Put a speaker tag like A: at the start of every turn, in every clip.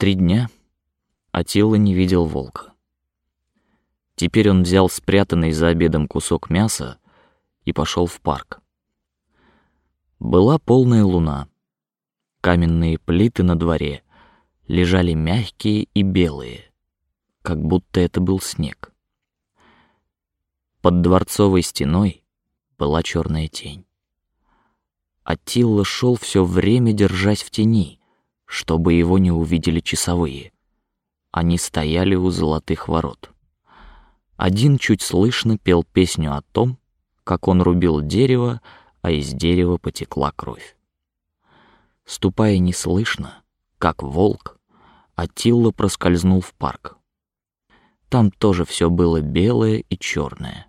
A: Три дня Атила не видел волка. Теперь он взял спрятанный за обедом кусок мяса и пошел в парк. Была полная луна. Каменные плиты на дворе лежали мягкие и белые, как будто это был снег. Под дворцовой стеной была черная тень. Аттила шел все время, держась в тени, чтобы его не увидели часовые. Они стояли у золотых ворот. Один чуть слышно пел песню о том, как он рубил дерево, а из дерева потекла кровь. Ступая неслышно, как волк, Атилла проскользнул в парк. Там тоже все было белое и черное.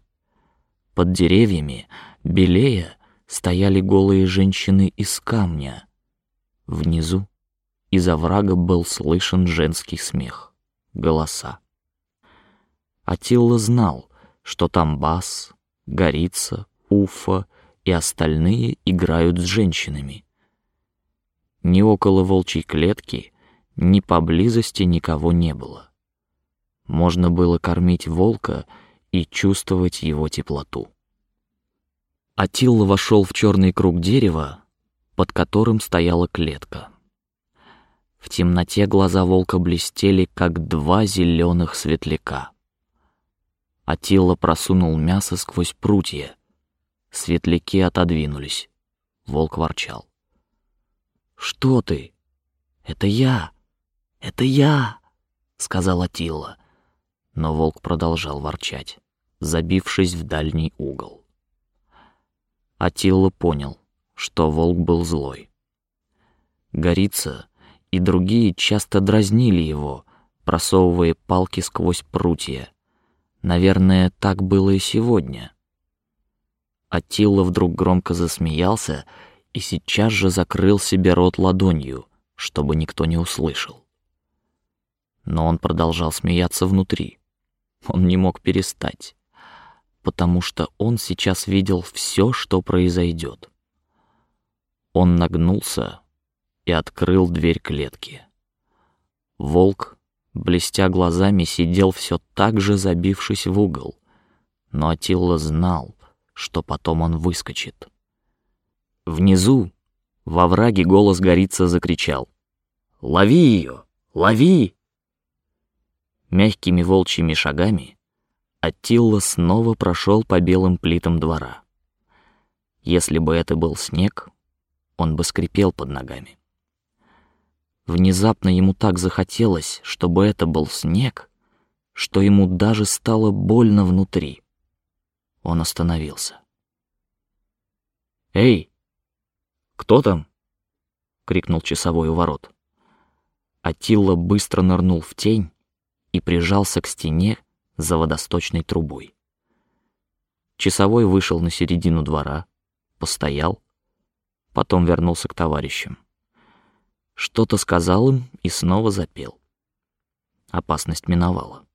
A: Под деревьями, белее, стояли голые женщины из камня. Внизу из оврага был слышен женский смех, голоса. Атилла знал, что там бас, Горица, Уфа и остальные играют с женщинами. Ни около волчьей клетки, ни поблизости никого не было. Можно было кормить волка и чувствовать его теплоту. Атилла вошел в черный круг дерева, под которым стояла клетка. В темноте глаза волка блестели, как два зеленых светляка. Атилла просунул мясо сквозь прутья. Светляки отодвинулись. Волк ворчал. Что ты? Это я, это я, сказала Атилла. Но волк продолжал ворчать, забившись в дальний угол. Атилла понял, что волк был злой. Горица и другие часто дразнили его, просовывая палки сквозь прутья Наверное, так было и сегодня. Атилла вдруг громко засмеялся и сейчас же закрыл себе рот ладонью, чтобы никто не услышал. Но он продолжал смеяться внутри. Он не мог перестать, потому что он сейчас видел все, что произойдет. Он нагнулся и открыл дверь клетки. Волк блестя глазами, сидел все так же забившись в угол. Но Атилла знал, что потом он выскочит. Внизу, во враге, голос горица закричал: "Лови ее, лови!" Мягкими волчьими шагами Аттилла снова прошел по белым плитам двора. Если бы это был снег, он бы скрипел под ногами. Внезапно ему так захотелось, чтобы это был снег, что ему даже стало больно внутри. Он остановился. Эй, кто там? крикнул часовой у ворот. Атилла быстро нырнул в тень и прижался к стене за водосточной трубой. Часовой вышел на середину двора, постоял, потом вернулся к товарищам что-то сказал им и снова запел. Опасность миновала.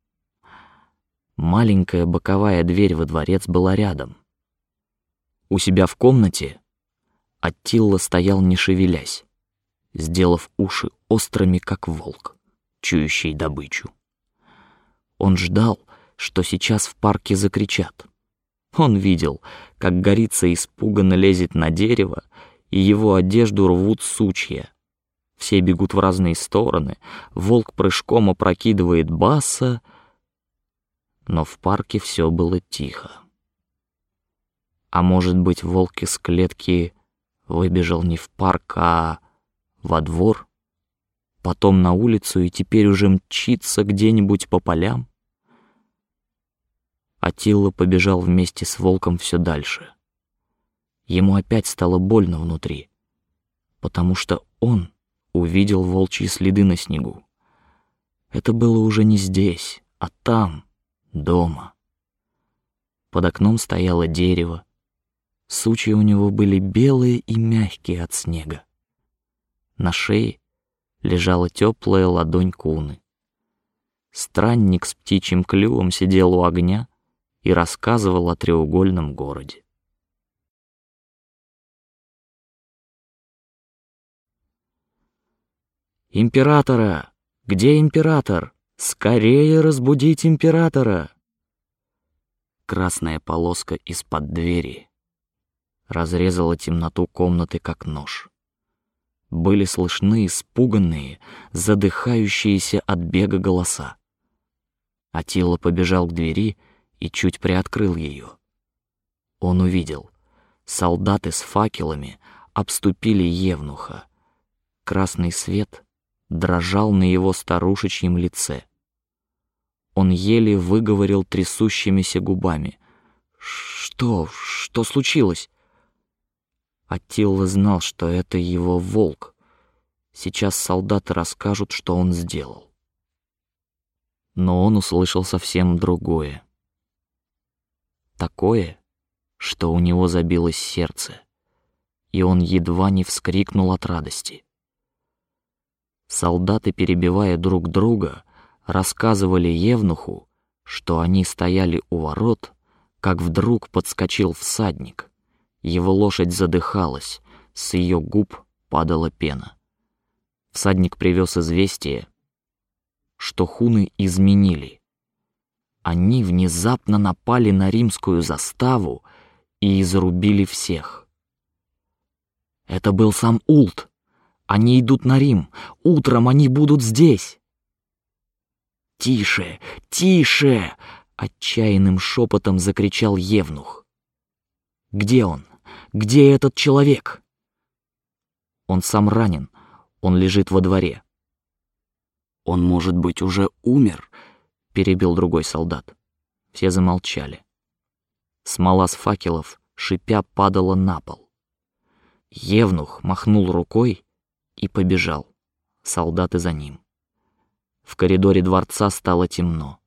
A: Маленькая боковая дверь во дворец была рядом. У себя в комнате Аттилла стоял не шевелясь, сделав уши острыми, как волк, чующий добычу. Он ждал, что сейчас в парке закричат. Он видел, как горица испуганно лезет на дерево, и его одежду рвут сучья. Все бегут в разные стороны. Волк прыжком опрокидывает баса, но в парке все было тихо. А может быть, волк из клетки выбежал не в парк, а во двор, потом на улицу и теперь уже мчится где-нибудь по полям? Атилла побежал вместе с волком все дальше. Ему опять стало больно внутри, потому что он увидел волчьи следы на снегу. Это было уже не здесь, а там, дома. Под окном стояло дерево. Сучья у него были белые и мягкие от снега. На шее лежала теплая ладонь куны. Странник с птичьим клювом сидел у огня и рассказывал о треугольном городе. Императора! Где император? Скорее разбудить императора!» Красная полоска из-под двери разрезала темноту комнаты как нож. Были слышны испуганные, задыхающиеся от бега голоса. Атила побежал к двери и чуть приоткрыл ее. Он увидел. Солдаты с факелами обступили Евнуха. Красный свет дрожал на его старушечьем лице. Он еле выговорил трясущимися губами: "Что? Что случилось?" Аттила знал, что это его волк. Сейчас солдаты расскажут, что он сделал. Но он услышал совсем другое. Такое, что у него забилось сердце, и он едва не вскрикнул от радости. Солдаты, перебивая друг друга, рассказывали Евнуху, что они стояли у ворот, как вдруг подскочил всадник. Его лошадь задыхалась, с ее губ падала пена. Всадник привез известие, что хуны изменили. Они внезапно напали на римскую заставу и изрубили всех. Это был сам Улт. Они идут на Рим. Утром они будут здесь. Тише, тише! Отчаянным шепотом закричал Евнух. Где он? Где этот человек? Он сам ранен. Он лежит во дворе. Он может быть уже умер, перебил другой солдат. Все замолчали. Смола с факелов, шипя, падала на пол. Евнух махнул рукой и побежал. Солдаты за ним. В коридоре дворца стало темно.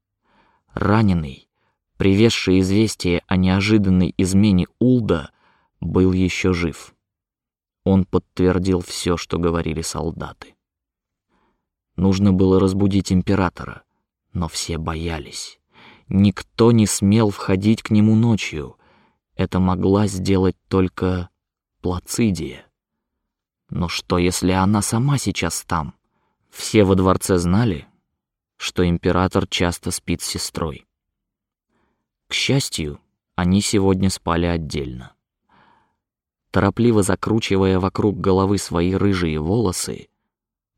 A: Раненый, привезший известие о неожиданной измене Улда, был еще жив. Он подтвердил все, что говорили солдаты. Нужно было разбудить императора, но все боялись. Никто не смел входить к нему ночью. Это могла сделать только Плацидия. Но что, если она сама сейчас там? Все во дворце знали, что император часто спит с сестрой. К счастью, они сегодня спали отдельно. Торопливо закручивая вокруг головы свои рыжие волосы,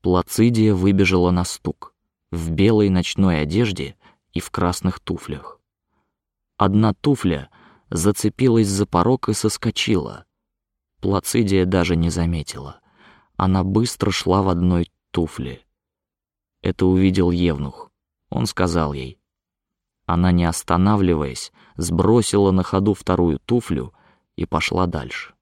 A: Плацидия выбежала на стук в белой ночной одежде и в красных туфлях. Одна туфля зацепилась за порог и соскочила. Плацидия даже не заметила. Она быстро шла в одной туфле. Это увидел Евнух. Он сказал ей. Она, не останавливаясь, сбросила на ходу вторую туфлю и пошла дальше.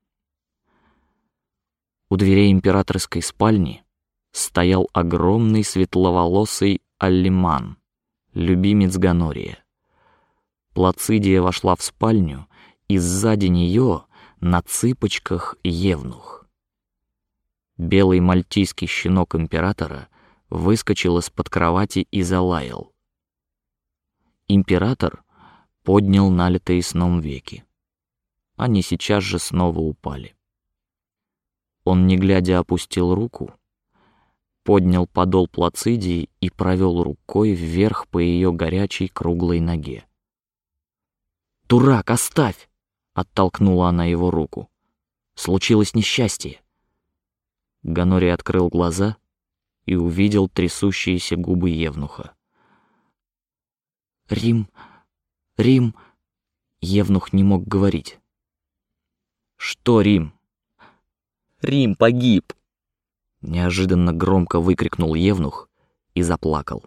A: У дверей императорской спальни стоял огромный светловолосый Аллиман, любимец Ганория. Плацидия вошла в спальню, и сзади нее на цыпочках Евнух. Белый мальтийский щенок императора выскочил из-под кровати и залаял. Император поднял налитые сном веки. Они сейчас же снова упали. Он не глядя опустил руку, поднял подол плацидии и провел рукой вверх по ее горячей круглой ноге. Дурак, оставь! Оттолкнула она его руку. Случилось несчастье. Ганори открыл глаза и увидел трясущиеся губы Евнуха. Рим, Рим. Евнух не мог говорить. Что Рим? Рим погиб. Неожиданно громко выкрикнул Евнух и заплакал.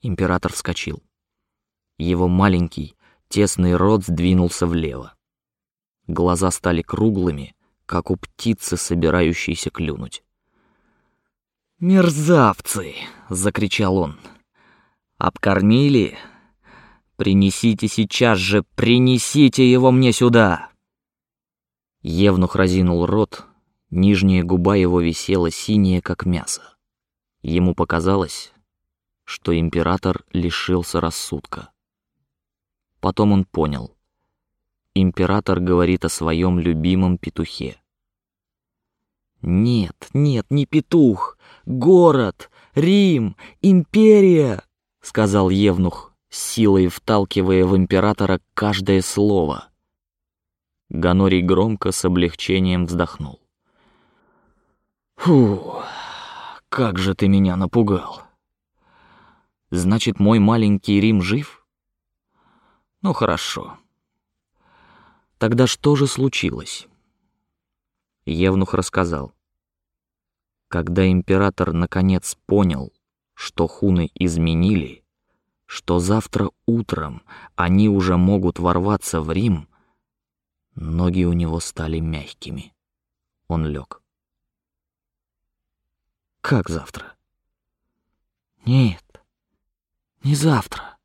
A: Император вскочил. Его маленький, тесный рот сдвинулся влево. Глаза стали круглыми, как у птицы, собирающейся клюнуть. «Мерзавцы!» — закричал он. «Обкормили? Принесите сейчас же, принесите его мне сюда!» Евнух разинул рот, нижняя губа его висела синяя, как мясо. Ему показалось, что император лишился рассудка. Потом он понял. Император говорит о своем любимом петухе. Нет, нет, не петух, город, Рим! Империя!» — сказал Евнух, силой вталкивая в императора каждое слово. Ганорий громко с облегчением вздохнул. «Фу, как же ты меня напугал! Значит, мой маленький Рим жив? Ну хорошо. Тогда что же случилось?» Евнух рассказал. Когда император наконец понял, что хуны изменили, что завтра утром они уже могут ворваться в Рим, ноги у него стали мягкими. Он лег. Как завтра? Нет, не завтра.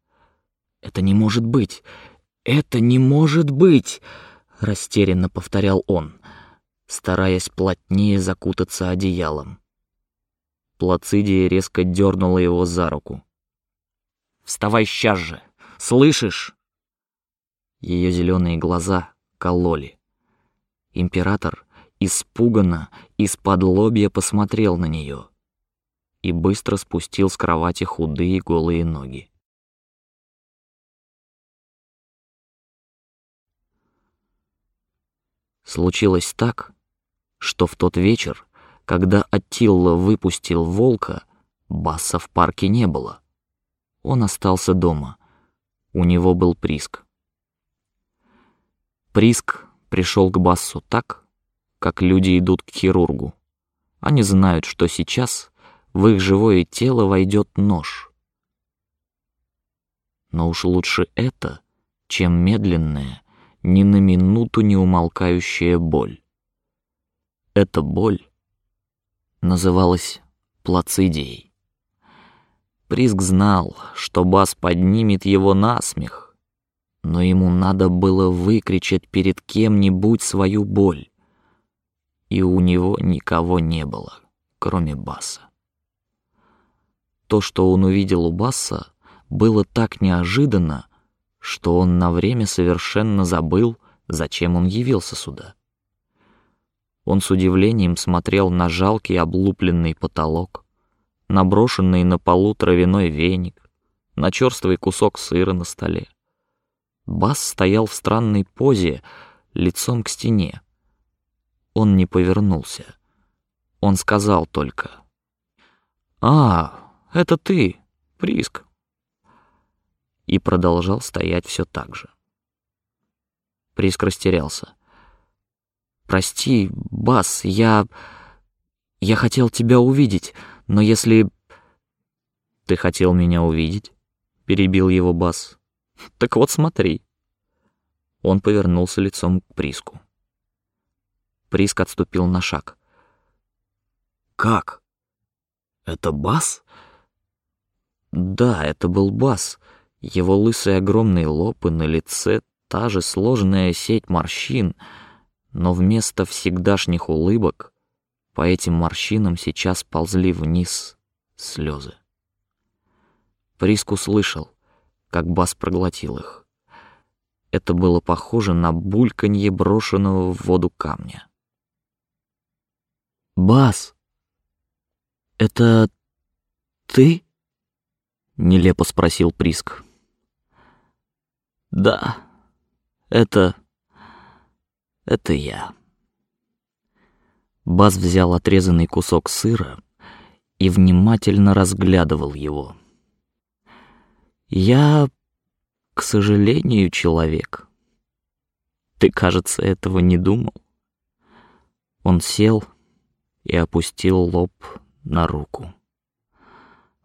A: Это не может быть. Это не может быть, растерянно повторял он стараясь плотнее закутаться одеялом. Плацидия резко дернула его за руку. Вставай сейчас же, слышишь? Ее зеленые глаза кололи. Император испуганно из-под лобья посмотрел на нее и быстро спустил с кровати худые голые ноги. Случилось так, что в тот вечер, когда Аттилла выпустил волка, Басса в парке не было. Он остался дома. У него был Приск. Приск пришел к Бассу так, как люди идут к хирургу. Они знают, что сейчас в их живое тело войдет нож. Но уж лучше это, чем медленная, ни на минуту не умолкающая боль. Эта боль называлась плацидией. Приск знал, что бас поднимет его на смех, но ему надо было выкричать перед кем-нибудь свою боль, и у него никого не было, кроме баса. То, что он увидел у баса, было так неожиданно, что он на время совершенно забыл, зачем он явился сюда. Он с удивлением смотрел на жалкий облупленный потолок, на брошенный на полу травяной веник, на черствый кусок сыра на столе. Бас стоял в странной позе, лицом к стене. Он не повернулся. Он сказал только: "А, это ты, Приск", и продолжал стоять все так же. Приск растерялся. Прости, Бас, я... Я хотел тебя увидеть, но если... Ты хотел меня увидеть? Перебил его Бас. Так вот смотри. Он повернулся лицом к Приску. Приск отступил на шаг. Как? Это Бас? Да, это был Бас. Его лысый огромный лоб и на лице та же сложная сеть морщин — но вместо всегдашних улыбок по этим морщинам сейчас ползли вниз слезы. Приск услышал, как бас проглотил их. Это было похоже на бульканье брошенного в воду камня. Бас, это ты? Нелепо спросил Приск. Да, это это я. Баз взял отрезанный кусок сыра и внимательно разглядывал его. Я, к сожалению, человек. Ты, кажется, этого не думал. Он сел и опустил лоб на руку.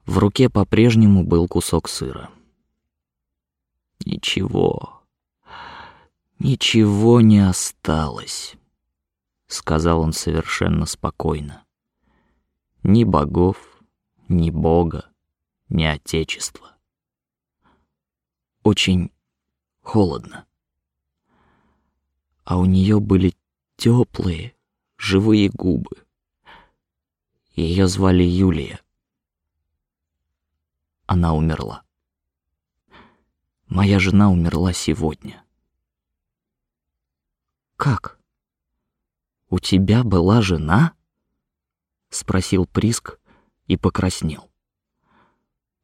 A: В руке по-прежнему был кусок сыра. Ничего, Ничего не осталось, сказал он совершенно спокойно. Ни богов, ни бога, ни отечества. Очень холодно. А у нее были теплые, живые губы. Ее звали Юлия. Она умерла. Моя жена умерла сегодня. Как? У тебя была жена? спросил Приск и покраснел.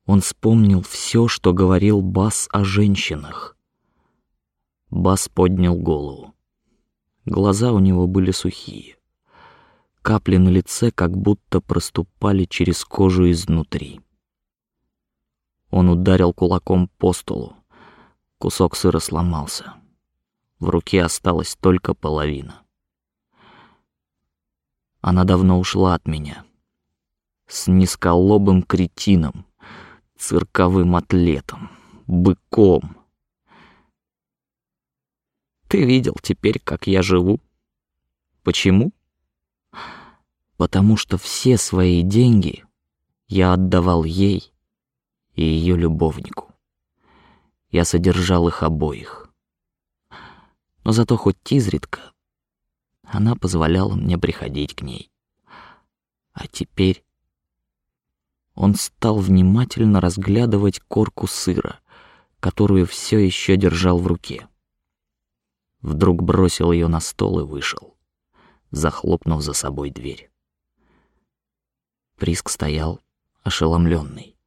A: Он вспомнил все, что говорил Бас о женщинах. Бас поднял голову. Глаза у него были сухие. Капли на лице как будто проступали через кожу изнутри. Он ударил кулаком по столу. Кусок сыра сломался. В руке осталась только половина. Она давно ушла от меня. С низколобым кретином, цирковым атлетом, быком. Ты видел теперь, как я живу? Почему? Потому что все свои деньги я отдавал ей и ее любовнику. Я содержал их обоих. Но зато хоть изредка она позволяла мне приходить к ней. А теперь он стал внимательно разглядывать корку сыра, которую все еще держал в руке. Вдруг бросил ее на стол и вышел, захлопнув за собой дверь. Приск стоял ошеломленный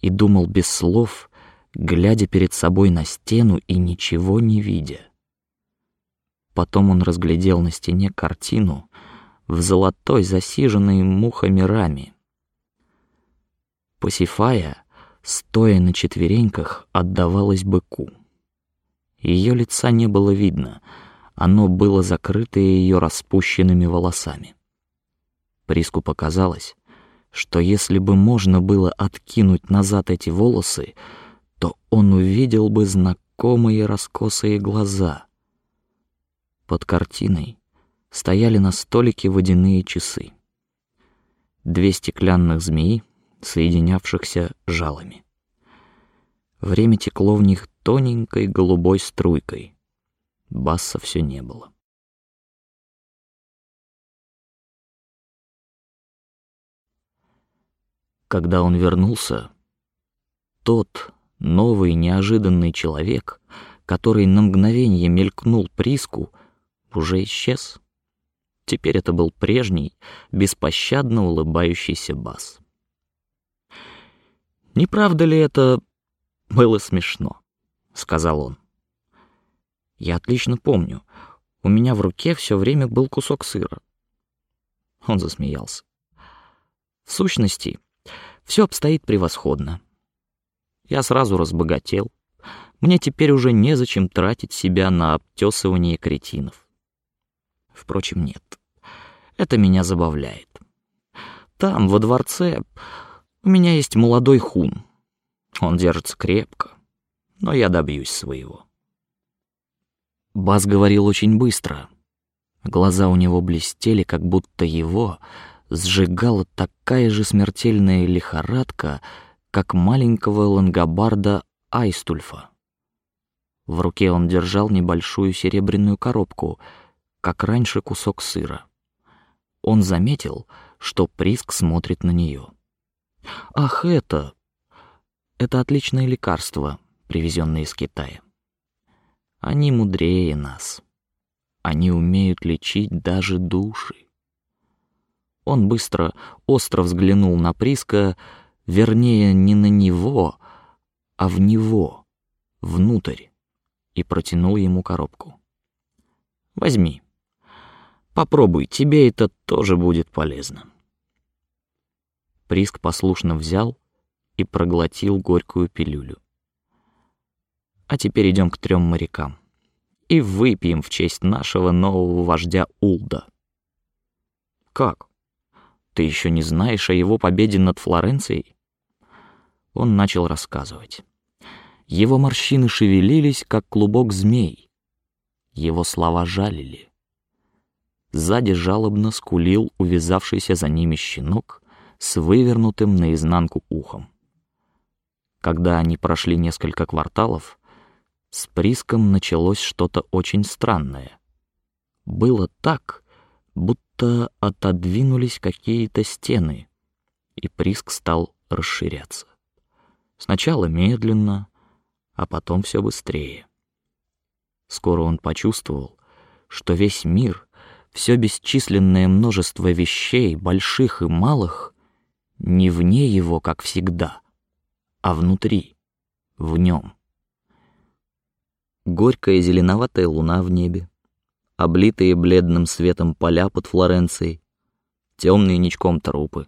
A: и думал без слов, глядя перед собой на стену и ничего не видя. Потом он разглядел на стене картину в золотой засиженной мухами раме. Посифая, стоя на четвереньках, отдавалась быку. Ее лица не было видно, оно было закрыто ее распущенными волосами. Приску показалось, что если бы можно было откинуть назад эти волосы, то он увидел бы знакомые раскосые глаза. Под картиной стояли на столике водяные часы. Две стеклянных змеи, соединявшихся жалами. Время текло в них тоненькой голубой струйкой. Басса все не было. Когда он вернулся, тот новый неожиданный человек, который на мгновение мелькнул Приску, уже исчез. Теперь это был прежний, беспощадно улыбающийся бас. Не правда ли это было смешно? сказал он. Я отлично помню. У меня в руке все время был кусок сыра. Он засмеялся. В сущности, все обстоит превосходно. Я сразу разбогател. Мне теперь уже незачем тратить себя на обтесывание кретинов. Впрочем, нет. Это меня забавляет. Там, во дворце, у меня есть молодой хун. Он держится крепко, но я добьюсь своего. Бас говорил очень быстро. Глаза у него блестели, как будто его сжигала такая же смертельная лихорадка, как маленького лангобарда Айстульфа. В руке он держал небольшую серебряную коробку, как раньше кусок сыра. Он заметил, что Приск смотрит на нее. Ах, это, это отличное лекарство, привезенное из Китая. Они мудрее нас. Они умеют лечить даже души. Он быстро, остро взглянул на Приска, вернее, не на него, а в него, внутрь, и протянул ему коробку. Возьми, попробуй, тебе это тоже будет полезно. Приск послушно взял и проглотил горькую пилюлю. А теперь идем к трем морякам и выпьем в честь нашего нового вождя Улда. Как? Ты еще не знаешь о его победе над Флоренцией? Он начал рассказывать. Его морщины шевелились, как клубок змей. Его слова жалили. Сзади жалобно скулил увязавшийся за ними щенок с вывернутым наизнанку ухом. Когда они прошли несколько кварталов, с Приском началось что-то очень странное. Было так, будто отодвинулись какие-то стены, и Приск стал расширяться. Сначала медленно, а потом все быстрее. Скоро он почувствовал, что весь мир, все бесчисленное множество вещей, больших и малых, не вне его, как всегда, а внутри, в нем. Горькая зеленоватая луна в небе, облитые бледным светом поля под Флоренцией, темные ничком трупы,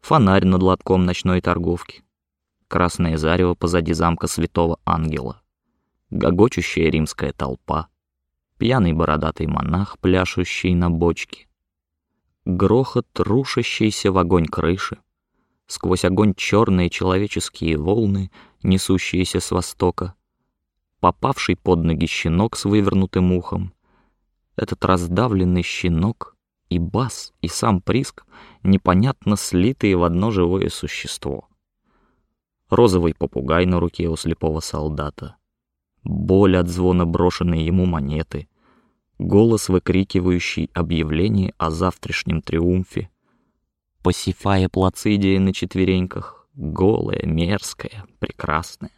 A: фонарь над лотком ночной торговки, красное зарево позади замка Святого Ангела, гогочущая римская толпа, пьяный бородатый монах, пляшущий на бочке, грохот рушащийся в огонь крыши, сквозь огонь черные человеческие волны, несущиеся с востока, попавший под ноги щенок с вывернутым ухом, этот раздавленный щенок и бас и сам Приск непонятно слитые в одно живое существо. Розовый попугай на руке у слепого солдата, боль от звона брошенной ему монеты, голос, выкрикивающий объявление о завтрашнем триумфе, Пасифая Плацидия на четвереньках, голая, мерзкая, прекрасная.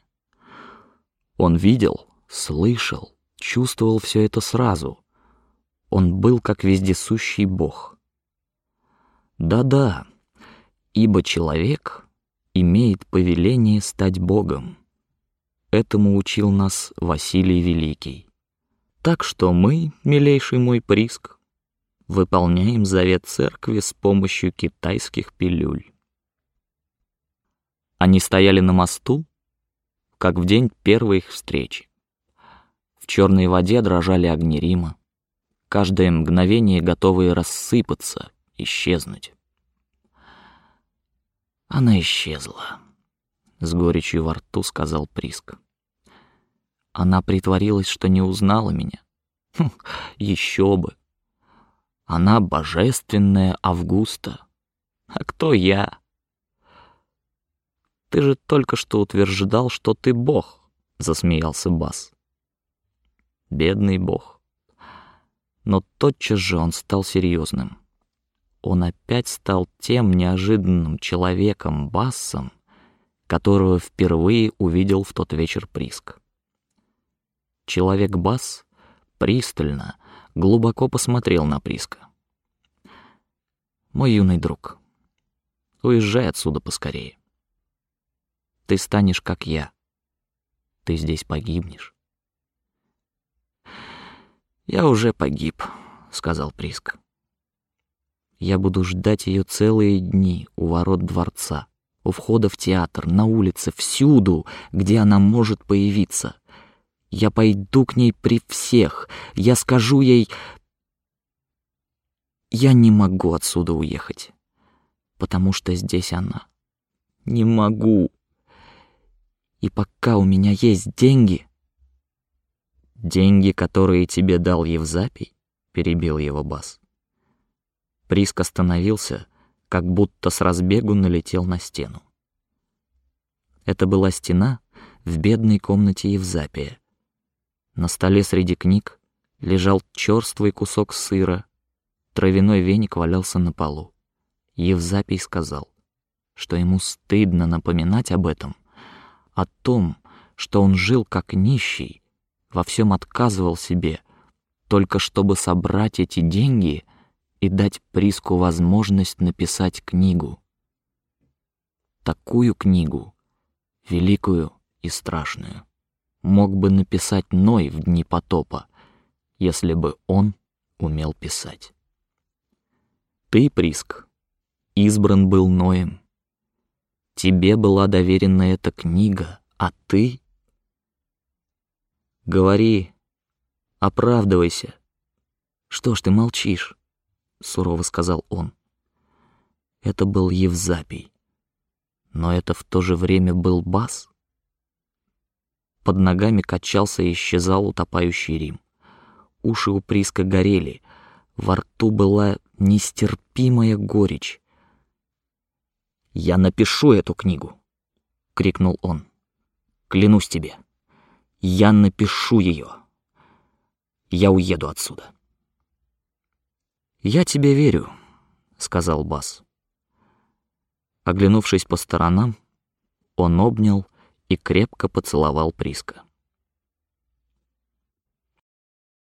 A: Он видел, слышал, чувствовал все это сразу. Он был как вездесущий Бог. Да-да, ибо человек имеет повеление стать Богом. Этому учил нас Василий Великий. Так что мы, милейший мой Приск, выполняем завет церкви с помощью китайских пилюль. Они стояли на мосту, как в день первой их встречи. В черной воде дрожали огни Рима, каждое мгновение готовые рассыпаться, исчезнуть. Она исчезла, с горечью во рту сказал Приск. Она притворилась, что не узнала меня. Хм, еще бы. Она божественная Августа. А кто я? Ты же только что утверждал, что ты бог, засмеялся Бас. Бедный бог. Но тотчас же он стал серьезным. Он опять стал тем неожиданным человеком Басом, которого впервые увидел в тот вечер Приск. Человек Бас пристально, глубоко посмотрел на Приска. Мой юный друг, уезжай отсюда поскорее. Ты станешь как я. Ты здесь погибнешь. Я уже погиб, сказал Приск. Я буду ждать ее целые дни у ворот дворца, у входа в театр, на улице, всюду, где она может появиться. Я пойду к ней при всех. Я скажу ей... Я не могу отсюда уехать, потому что здесь она. Не могу. И пока у меня есть деньги... Деньги, которые тебе дал Евзапий, перебил его бас. Приск остановился, как будто с разбегу налетел на стену. Это была стена в бедной комнате Евзапия, на столе среди книг лежал черствый кусок сыра, травяной веник валялся на полу. Евзапий сказал, что ему стыдно напоминать об этом, о том, что он жил как нищий, во всем отказывал себе, только чтобы собрать эти деньги и дать Приску возможность написать книгу. Такую книгу, великую и страшную мог бы написать Ной в дни потопа, если бы он умел писать. Ты, Приск, избран был Ноем. Тебе была доверена эта книга, а ты... Говори, оправдывайся. Что ж ты молчишь? Сурово сказал он. Это был Евзапий, но это в то же время был Бас. Под ногами качался и исчезал утопающий Рим. Уши у Приска горели, во рту была нестерпимая горечь. Я напишу эту книгу, крикнул он. Клянусь тебе, я напишу ее. Я уеду отсюда. Я тебе верю, сказал Бас. Оглянувшись по сторонам, он обнял и крепко поцеловал Приска.